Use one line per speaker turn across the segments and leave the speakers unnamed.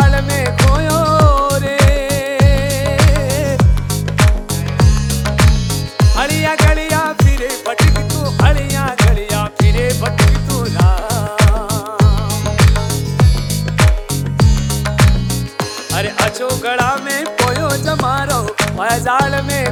जाल में खोयो रे। हलिया गलिया फिरे, भटक तू हलिया गलिया फिरे, भटक तू अरे अचो गड़ा में पोयो जमारो मैं जाल में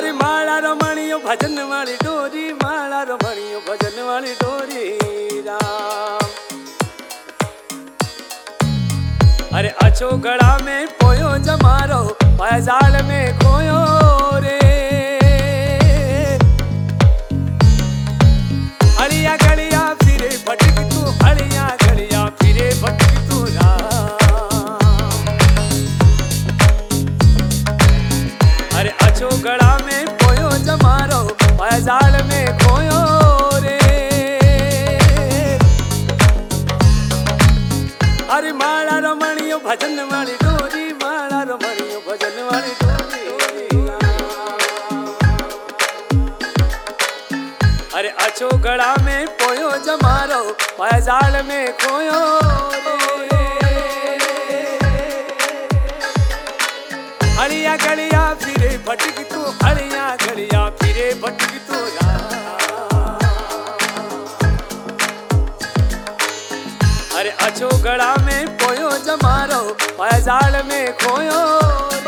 અરે માળા રમણીયો ભજન વાળી ડોરી માળા રમણીયો ભજન વાળી ડોરી રામ અરે અછો ગળા में પોયો જમારો પાયા જાળ भजन वाली डोरी, माला रमणियो भजन वाली अरे अचो गड़ा में पोयो जमारो पाया जाल में खोयो रे। हलिया गलिया फिरे, भटक तू हलिया गलिया फिरे, भटक तू अरे अचो गड़ा Ay zalimi koyun